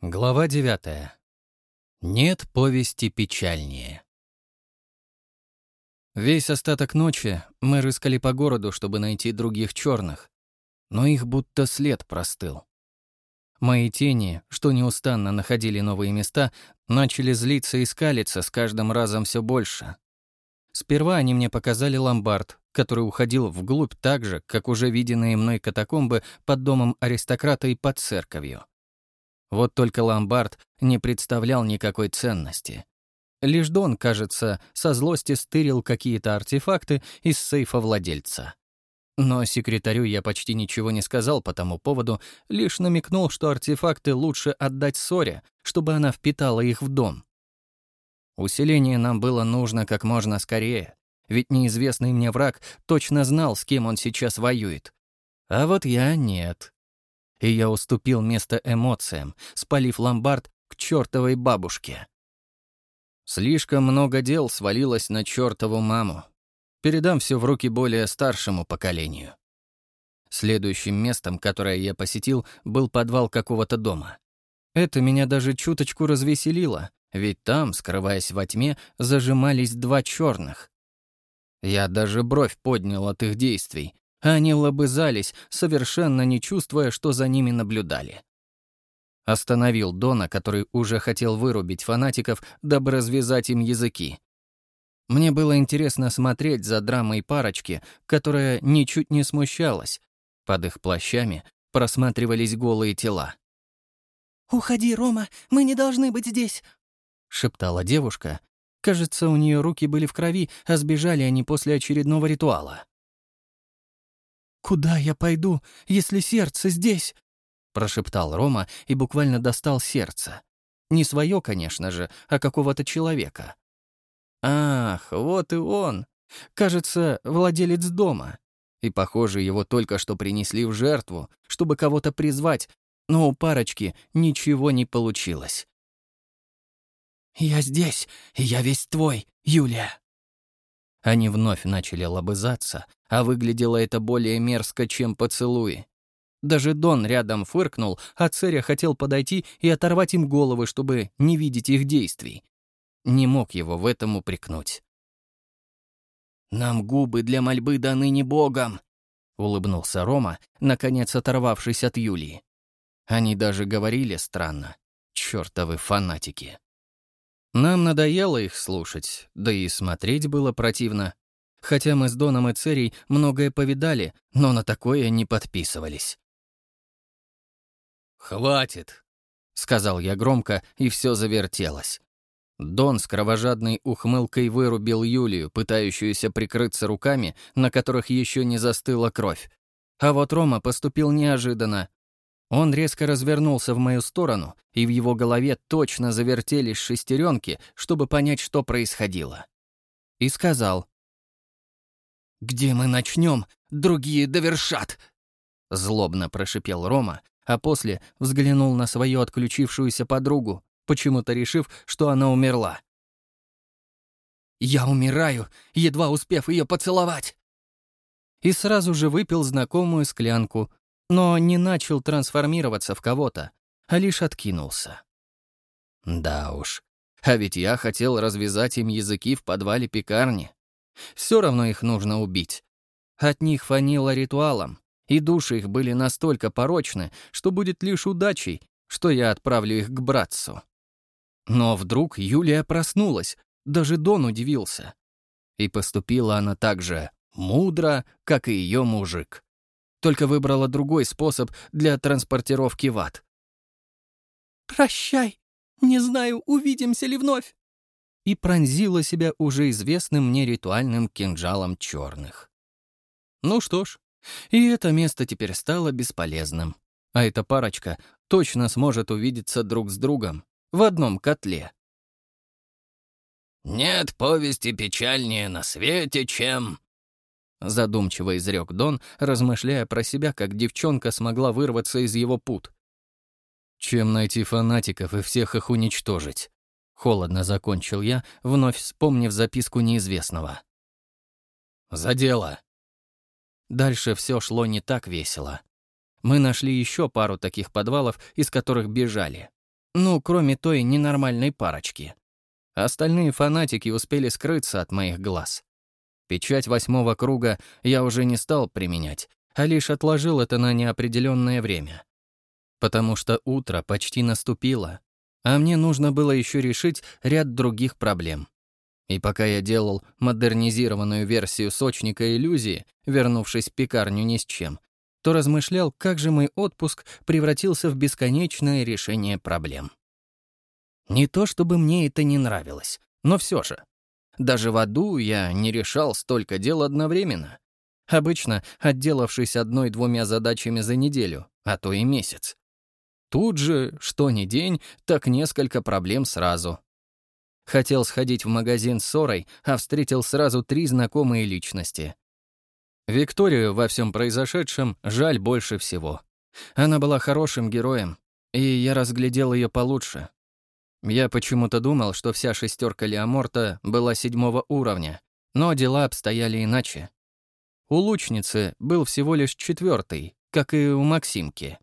Глава девятая. Нет повести печальнее. Весь остаток ночи мы рыскали по городу, чтобы найти других черных, но их будто след простыл. Мои тени, что неустанно находили новые места, начали злиться и скалиться с каждым разом все больше. Сперва они мне показали ломбард, который уходил вглубь так же, как уже виденные мной катакомбы под домом аристократа и под церковью. Вот только ломбард не представлял никакой ценности. Лишь Дон, кажется, со злости стырил какие-то артефакты из сейфа владельца. Но секретарю я почти ничего не сказал по тому поводу, лишь намекнул, что артефакты лучше отдать Соре, чтобы она впитала их в дом. Усиление нам было нужно как можно скорее, ведь неизвестный мне враг точно знал, с кем он сейчас воюет. А вот я нет и я уступил место эмоциям, спалив ломбард к чертовой бабушке. Слишком много дел свалилось на чертову маму. Передам все в руки более старшему поколению. Следующим местом, которое я посетил, был подвал какого-то дома. Это меня даже чуточку развеселило, ведь там, скрываясь во тьме, зажимались два черных. Я даже бровь поднял от их действий, они лобызались, совершенно не чувствуя, что за ними наблюдали. Остановил Дона, который уже хотел вырубить фанатиков, дабы развязать им языки. Мне было интересно смотреть за драмой парочки, которая ничуть не смущалась. Под их плащами просматривались голые тела. «Уходи, Рома, мы не должны быть здесь», — шептала девушка. Кажется, у нее руки были в крови, а сбежали они после очередного ритуала. «Куда я пойду, если сердце здесь?» — прошептал Рома и буквально достал сердце. Не свое, конечно же, а какого-то человека. «Ах, вот и он! Кажется, владелец дома. И, похоже, его только что принесли в жертву, чтобы кого-то призвать, но у парочки ничего не получилось. «Я здесь, и я весь твой, Юлия!» Они вновь начали лобызаться, а выглядело это более мерзко, чем поцелуи. Даже Дон рядом фыркнул, а Церя хотел подойти и оторвать им головы, чтобы не видеть их действий. Не мог его в этом упрекнуть. «Нам губы для мольбы даны не Богом», — улыбнулся Рома, наконец оторвавшись от Юлии. Они даже говорили странно. Чёртовы фанатики. Нам надоело их слушать, да и смотреть было противно. Хотя мы с Доном и Церей многое повидали, но на такое не подписывались. «Хватит!» — сказал я громко, и все завертелось. Дон с кровожадной ухмылкой вырубил Юлию, пытающуюся прикрыться руками, на которых еще не застыла кровь. А вот Рома поступил неожиданно. Он резко развернулся в мою сторону, и в его голове точно завертелись шестеренки, чтобы понять, что происходило. И сказал. «Где мы начнем, другие довершат!» Злобно прошипел Рома, а после взглянул на свою отключившуюся подругу, почему-то решив, что она умерла. «Я умираю, едва успев ее поцеловать!» И сразу же выпил знакомую склянку, но не начал трансформироваться в кого-то, а лишь откинулся. Да уж, а ведь я хотел развязать им языки в подвале пекарни. Все равно их нужно убить. От них фанило ритуалом, и души их были настолько порочны, что будет лишь удачей, что я отправлю их к братцу. Но вдруг Юлия проснулась, даже Дон удивился. И поступила она так же мудро, как и ее мужик только выбрала другой способ для транспортировки в ад. «Прощай! Не знаю, увидимся ли вновь!» и пронзила себя уже известным мне ритуальным кинжалом черных. Ну что ж, и это место теперь стало бесполезным. А эта парочка точно сможет увидеться друг с другом в одном котле. «Нет повести печальнее на свете, чем...» Задумчиво изрек Дон, размышляя про себя, как девчонка смогла вырваться из его пут. «Чем найти фанатиков и всех их уничтожить?» Холодно закончил я, вновь вспомнив записку неизвестного. «За дело!» Дальше все шло не так весело. Мы нашли еще пару таких подвалов, из которых бежали. Ну, кроме той ненормальной парочки. Остальные фанатики успели скрыться от моих глаз. Печать восьмого круга я уже не стал применять, а лишь отложил это на неопределенное время. Потому что утро почти наступило, а мне нужно было еще решить ряд других проблем. И пока я делал модернизированную версию сочника иллюзии, вернувшись в пекарню ни с чем, то размышлял, как же мой отпуск превратился в бесконечное решение проблем. Не то чтобы мне это не нравилось, но все же. Даже в аду я не решал столько дел одновременно. Обычно отделавшись одной-двумя задачами за неделю, а то и месяц. Тут же, что ни день, так несколько проблем сразу. Хотел сходить в магазин с ссорой, а встретил сразу три знакомые личности. Викторию во всем произошедшем жаль больше всего. Она была хорошим героем, и я разглядел ее получше. Я почему-то думал, что вся шестерка Леоморта была седьмого уровня, но дела обстояли иначе. У лучницы был всего лишь четвертый, как и у Максимки.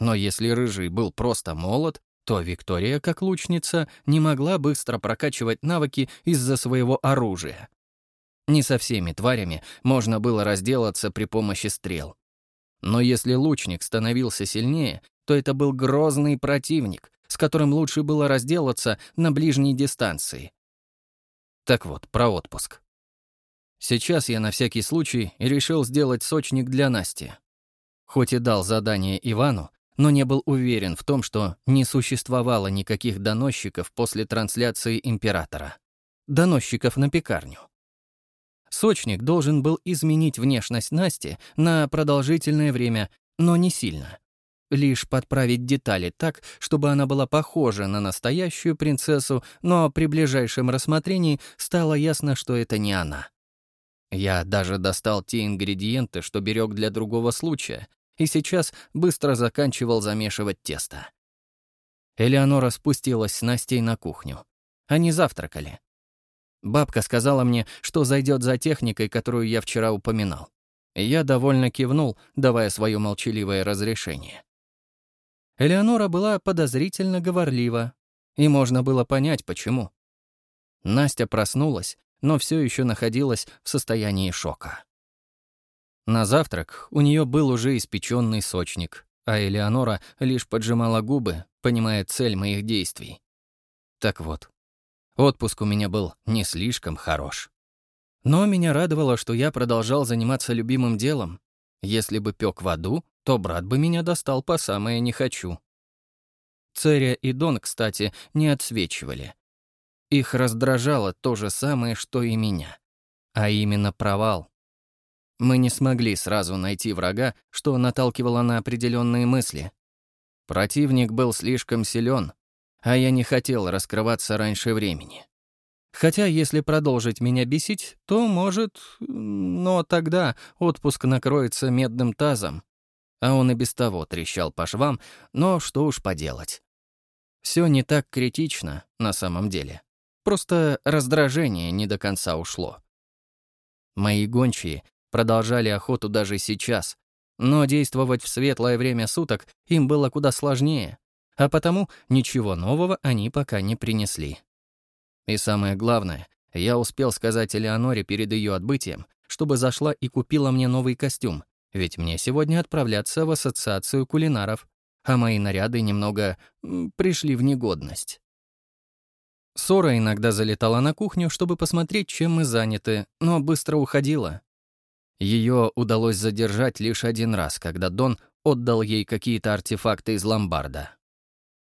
Но если Рыжий был просто молод, то Виктория, как лучница, не могла быстро прокачивать навыки из-за своего оружия. Не со всеми тварями можно было разделаться при помощи стрел. Но если лучник становился сильнее, то это был грозный противник, с которым лучше было разделаться на ближней дистанции. Так вот, про отпуск. Сейчас я на всякий случай решил сделать сочник для Насти. Хоть и дал задание Ивану, но не был уверен в том, что не существовало никаких доносчиков после трансляции императора. Доносчиков на пекарню. Сочник должен был изменить внешность Насти на продолжительное время, но не сильно. Лишь подправить детали так, чтобы она была похожа на настоящую принцессу, но при ближайшем рассмотрении стало ясно, что это не она. Я даже достал те ингредиенты, что берег для другого случая, и сейчас быстро заканчивал замешивать тесто. Элеонора спустилась с Настей на кухню. Они завтракали. Бабка сказала мне, что зайдет за техникой, которую я вчера упоминал. Я довольно кивнул, давая свое молчаливое разрешение. Элеонора была подозрительно говорлива, и можно было понять, почему. Настя проснулась, но все еще находилась в состоянии шока. На завтрак у нее был уже испеченный сочник, а Элеонора лишь поджимала губы, понимая цель моих действий. Так вот, отпуск у меня был не слишком хорош. Но меня радовало, что я продолжал заниматься любимым делом. Если бы пек в аду, то брат бы меня достал по самое «не хочу». Церя и Дон, кстати, не отсвечивали. Их раздражало то же самое, что и меня. А именно провал. Мы не смогли сразу найти врага, что наталкивало на определенные мысли. Противник был слишком силен, а я не хотел раскрываться раньше времени. Хотя, если продолжить меня бесить, то, может... Но тогда отпуск накроется медным тазом. А он и без того трещал по швам, но что уж поделать. Все не так критично на самом деле. Просто раздражение не до конца ушло. Мои гончие продолжали охоту даже сейчас, но действовать в светлое время суток им было куда сложнее, а потому ничего нового они пока не принесли. И самое главное, я успел сказать Элеоноре перед ее отбытием, чтобы зашла и купила мне новый костюм, ведь мне сегодня отправляться в ассоциацию кулинаров, а мои наряды немного пришли в негодность. Сора иногда залетала на кухню, чтобы посмотреть, чем мы заняты, но быстро уходила, ее удалось задержать лишь один раз, когда Дон отдал ей какие-то артефакты из ломбарда.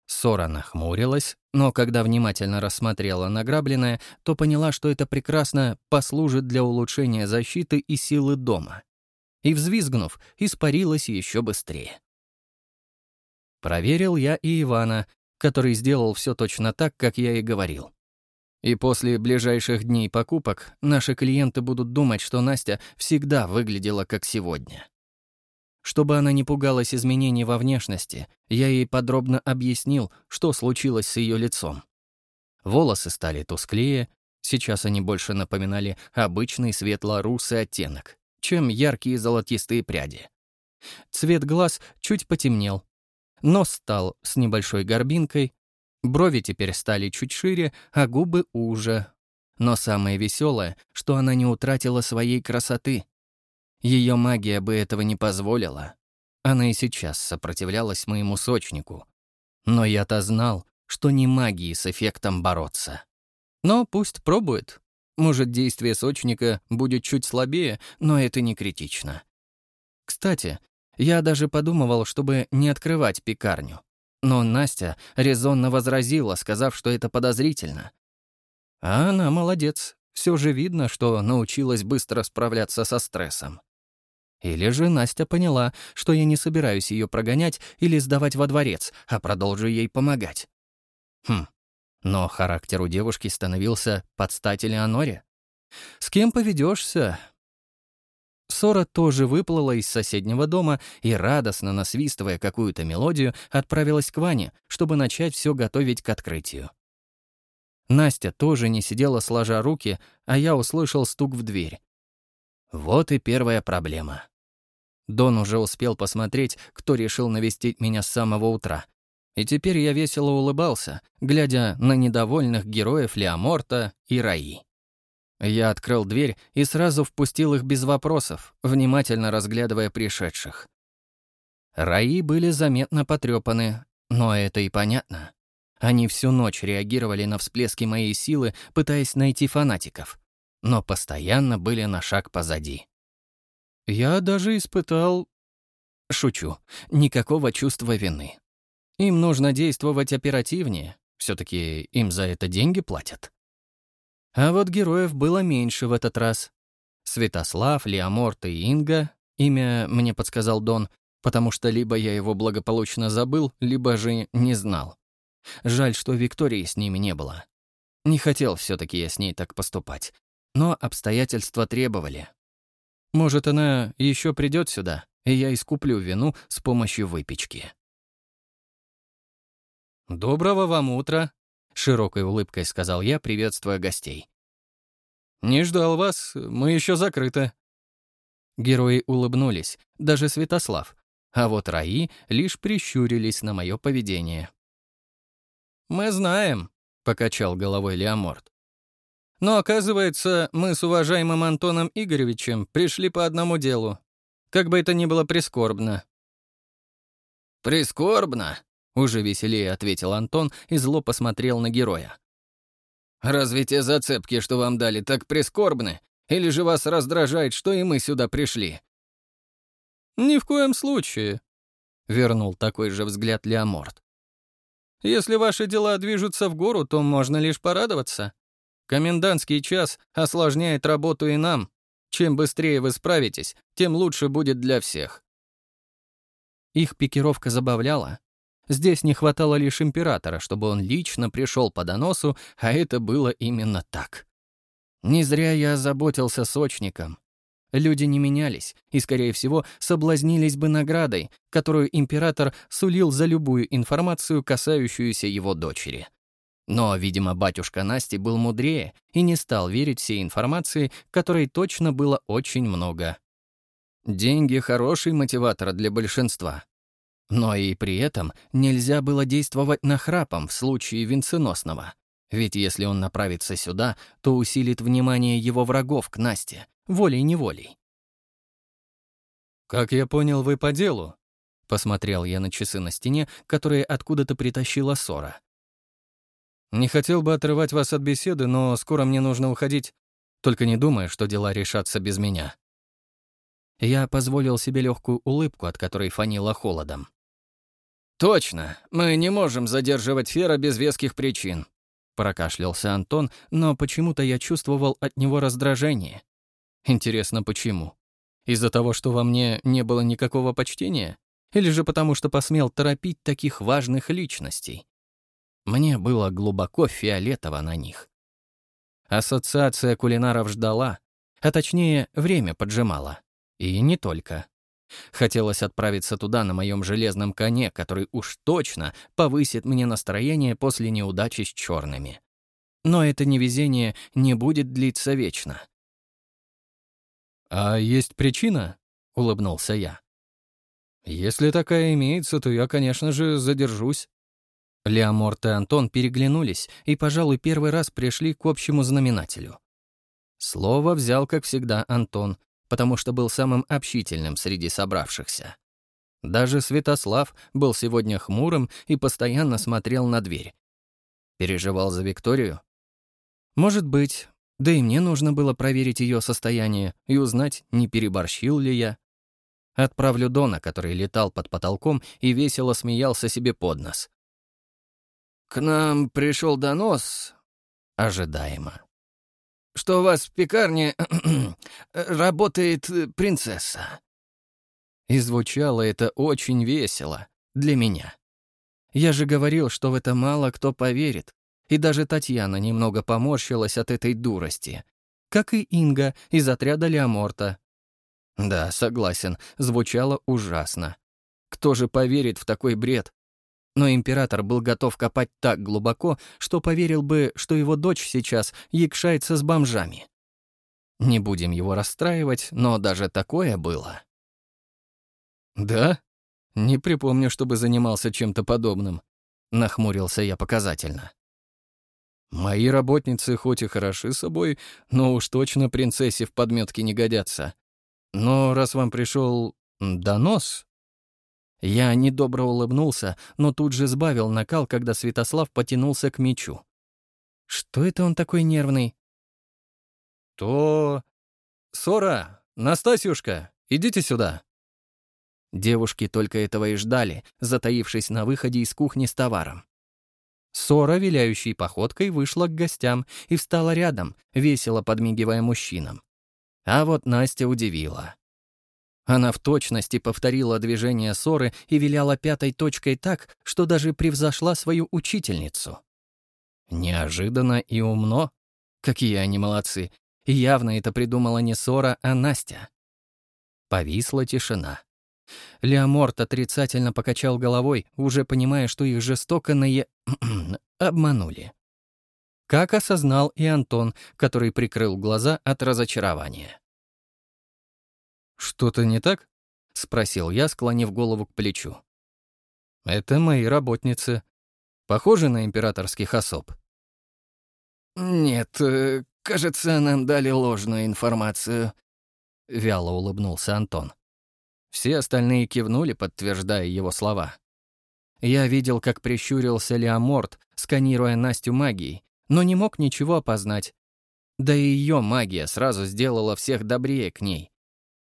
Сора нахмурилась, но когда внимательно рассмотрела награбленное, то поняла, что это прекрасно послужит для улучшения защиты и силы дома. И, взвизгнув, испарилась еще быстрее. Проверил я и Ивана, который сделал все точно так, как я и говорил. И после ближайших дней покупок наши клиенты будут думать, что Настя всегда выглядела как сегодня. Чтобы она не пугалась изменений во внешности, я ей подробно объяснил, что случилось с ее лицом. Волосы стали тусклее, сейчас они больше напоминали обычный светло-русый оттенок, чем яркие золотистые пряди. Цвет глаз чуть потемнел. Нос стал с небольшой горбинкой, Брови теперь стали чуть шире, а губы уже. Но самое веселое, что она не утратила своей красоты. Ее магия бы этого не позволила. Она и сейчас сопротивлялась моему сочнику. Но я-то знал, что не магии с эффектом бороться. Но пусть пробует. Может, действие сочника будет чуть слабее, но это не критично. Кстати, я даже подумывал, чтобы не открывать пекарню. Но Настя резонно возразила, сказав, что это подозрительно. А она молодец. Все же видно, что научилась быстро справляться со стрессом. Или же Настя поняла, что я не собираюсь ее прогонять или сдавать во дворец, а продолжу ей помогать. Хм, но характер у девушки становился под стать Элеоноре. С кем поведешься? Сора тоже выплыла из соседнего дома и, радостно насвистывая какую-то мелодию, отправилась к Ване, чтобы начать все готовить к открытию. Настя тоже не сидела сложа руки, а я услышал стук в дверь. Вот и первая проблема. Дон уже успел посмотреть, кто решил навестить меня с самого утра. И теперь я весело улыбался, глядя на недовольных героев Леоморта и Раи. Я открыл дверь и сразу впустил их без вопросов, внимательно разглядывая пришедших. Раи были заметно потрепаны, но это и понятно. Они всю ночь реагировали на всплески моей силы, пытаясь найти фанатиков, но постоянно были на шаг позади. Я даже испытал... Шучу. Никакого чувства вины. Им нужно действовать оперативнее. все таки им за это деньги платят. А вот героев было меньше в этот раз. Святослав, Леоморт и Инга, имя мне подсказал Дон, потому что либо я его благополучно забыл, либо же не знал. Жаль, что Виктории с ними не было. Не хотел все таки я с ней так поступать. Но обстоятельства требовали. Может, она еще придет сюда, и я искуплю вину с помощью выпечки. «Доброго вам утра», — широкой улыбкой сказал я, приветствуя гостей. «Не ждал вас, мы еще закрыты». Герои улыбнулись, даже Святослав, а вот Раи лишь прищурились на мое поведение. «Мы знаем», — покачал головой Леоморт. «Но, оказывается, мы с уважаемым Антоном Игоревичем пришли по одному делу. Как бы это ни было прискорбно». «Прискорбно?» — уже веселее ответил Антон и зло посмотрел на героя. «Разве те зацепки, что вам дали, так прискорбны? Или же вас раздражает, что и мы сюда пришли?» «Ни в коем случае», — вернул такой же взгляд Леоморт. Если ваши дела движутся в гору, то можно лишь порадоваться. Комендантский час осложняет работу и нам. Чем быстрее вы справитесь, тем лучше будет для всех. Их пикировка забавляла. Здесь не хватало лишь императора, чтобы он лично пришел по доносу, а это было именно так. Не зря я озаботился сочником. Люди не менялись и, скорее всего, соблазнились бы наградой, которую император сулил за любую информацию, касающуюся его дочери. Но, видимо, батюшка Насти был мудрее и не стал верить всей информации, которой точно было очень много. Деньги — хороший мотиватор для большинства. Но и при этом нельзя было действовать нахрапом в случае венценосного. Ведь если он направится сюда, то усилит внимание его врагов к Насте, волей-неволей. «Как я понял, вы по делу?» Посмотрел я на часы на стене, которые откуда-то притащила Сора. «Не хотел бы отрывать вас от беседы, но скоро мне нужно уходить. Только не думай, что дела решатся без меня». Я позволил себе легкую улыбку, от которой фанило холодом. «Точно, мы не можем задерживать Фера без веских причин», — прокашлялся Антон, но почему-то я чувствовал от него раздражение. Интересно, почему? Из-за того, что во мне не было никакого почтения? Или же потому, что посмел торопить таких важных личностей? Мне было глубоко фиолетово на них. Ассоциация кулинаров ждала, а точнее, время поджимало. И не только. Хотелось отправиться туда на моем железном коне, который уж точно повысит мне настроение после неудачи с черными. Но это невезение не будет длиться вечно. «А есть причина?» — улыбнулся я. «Если такая имеется, то я, конечно же, задержусь». Леоморт и Антон переглянулись и, пожалуй, первый раз пришли к общему знаменателю. Слово взял, как всегда, Антон, потому что был самым общительным среди собравшихся. Даже Святослав был сегодня хмурым и постоянно смотрел на дверь. Переживал за Викторию? Может быть. Да и мне нужно было проверить ее состояние и узнать, не переборщил ли я. Отправлю Дона, который летал под потолком и весело смеялся себе под нос. «К нам пришел донос...» Ожидаемо. «Что у вас в пекарне работает принцесса». И звучало это очень весело. Для меня. Я же говорил, что в это мало кто поверит. И даже Татьяна немного поморщилась от этой дурости. Как и Инга из отряда Леоморта. Да, согласен, звучало ужасно. Кто же поверит в такой бред? Но император был готов копать так глубоко, что поверил бы, что его дочь сейчас якшается с бомжами. Не будем его расстраивать, но даже такое было. «Да? Не припомню, чтобы занимался чем-то подобным», — нахмурился я показательно. «Мои работницы хоть и хороши собой, но уж точно принцессе в подметке не годятся. Но раз вам пришел донос...» Я недобро улыбнулся, но тут же сбавил накал, когда Святослав потянулся к мечу. «Что это он такой нервный?» «То... Сора, Настасюшка, идите сюда!» Девушки только этого и ждали, затаившись на выходе из кухни с товаром. Сора, виляющей походкой, вышла к гостям и встала рядом, весело подмигивая мужчинам. А вот Настя удивила. Она в точности повторила движение Соры и виляла пятой точкой так, что даже превзошла свою учительницу. Неожиданно и умно. Какие они молодцы. явно это придумала не Сора, а Настя. Повисла тишина. Леоморт отрицательно покачал головой, уже понимая, что их жестоко нае... обманули. Как осознал и Антон, который прикрыл глаза от разочарования. «Что-то не так?» — спросил я, склонив голову к плечу. «Это мои работницы. Похожи на императорских особ?» «Нет, э, кажется, нам дали ложную информацию», — вяло улыбнулся Антон. Все остальные кивнули, подтверждая его слова. Я видел, как прищурился Леоморт, сканируя Настю магией, но не мог ничего опознать. Да и ее магия сразу сделала всех добрее к ней.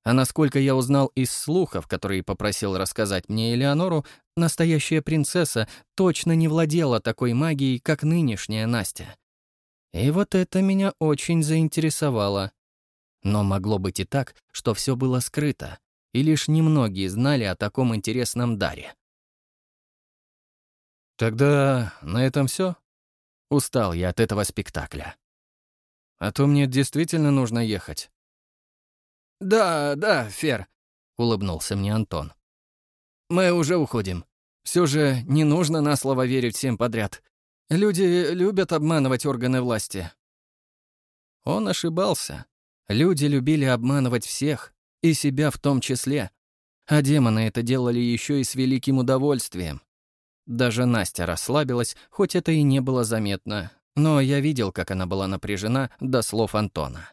А насколько я узнал из слухов, которые попросил рассказать мне Элеонору, настоящая принцесса точно не владела такой магией, как нынешняя Настя. И вот это меня очень заинтересовало. Но могло быть и так, что все было скрыто, и лишь немногие знали о таком интересном даре. «Тогда на этом все? Устал я от этого спектакля. А то мне действительно нужно ехать». «Да, да, Фер», — улыбнулся мне Антон. «Мы уже уходим. Все же не нужно на слово верить всем подряд. Люди любят обманывать органы власти». Он ошибался. Люди любили обманывать всех, и себя в том числе. А демоны это делали еще и с великим удовольствием. Даже Настя расслабилась, хоть это и не было заметно, но я видел, как она была напряжена до слов Антона.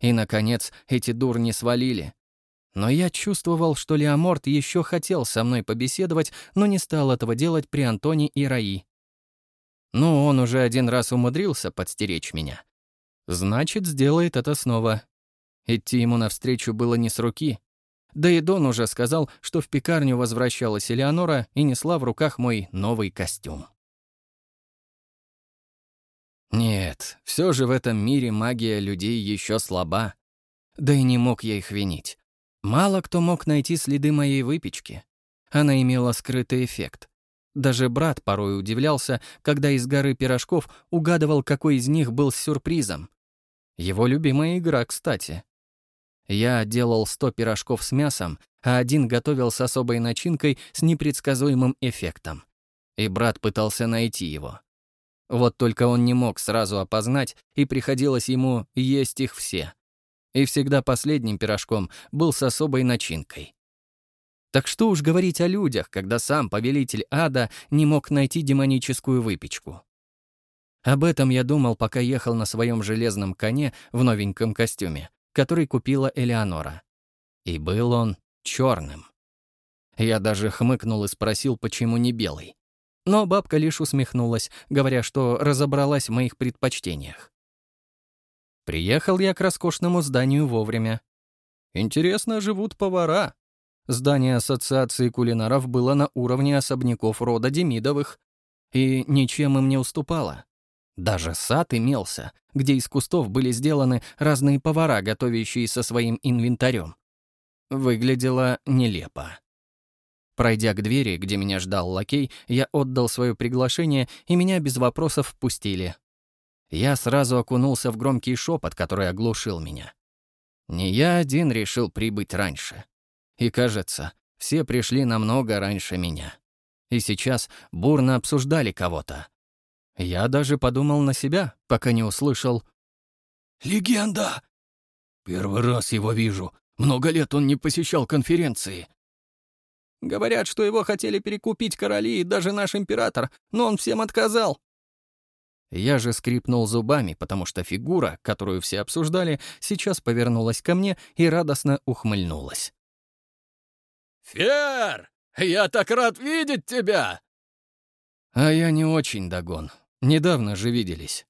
И, наконец, эти дурни свалили. Но я чувствовал, что Леоморт еще хотел со мной побеседовать, но не стал этого делать при Антоне и Раи. Ну, он уже один раз умудрился подстеречь меня. Значит, сделает это снова, Идти ему навстречу было не с руки. Да и Дон уже сказал, что в пекарню возвращалась Элеонора и несла в руках мой новый костюм. Нет, все же в этом мире магия людей еще слаба. Да и не мог я их винить. Мало кто мог найти следы моей выпечки. Она имела скрытый эффект. Даже брат порой удивлялся, когда из горы пирожков угадывал, какой из них был сюрпризом. Его любимая игра, кстати. Я делал сто пирожков с мясом, а один готовил с особой начинкой с непредсказуемым эффектом. И брат пытался найти его. Вот только он не мог сразу опознать, и приходилось ему есть их все. И всегда последним пирожком был с особой начинкой. Так что уж говорить о людях, когда сам повелитель ада не мог найти демоническую выпечку. Об этом я думал, пока ехал на своем железном коне в новеньком костюме, который купила Элеонора. И был он черным. Я даже хмыкнул и спросил, почему не белый. Но бабка лишь усмехнулась, говоря, что разобралась в моих предпочтениях. Приехал я к роскошному зданию вовремя. Интересно живут повара. Здание Ассоциации кулинаров было на уровне особняков рода Демидовых и ничем им не уступало. Даже сад имелся, где из кустов были сделаны разные повара, готовящие со своим инвентарем. Выглядело нелепо. Пройдя к двери, где меня ждал лакей, я отдал свое приглашение, и меня без вопросов впустили. Я сразу окунулся в громкий шепот, который оглушил меня. Не я один решил прибыть раньше. И, кажется, все пришли намного раньше меня. И сейчас бурно обсуждали кого-то. Я даже подумал на себя, пока не услышал «Легенда!» «Первый раз его вижу. Много лет он не посещал конференции». Говорят, что его хотели перекупить короли и даже наш император, но он всем отказал. Я же скрипнул зубами, потому что фигура, которую все обсуждали, сейчас повернулась ко мне и радостно ухмыльнулась. «Фер, я так рад видеть тебя!» А я не очень, Дагон. Недавно же виделись.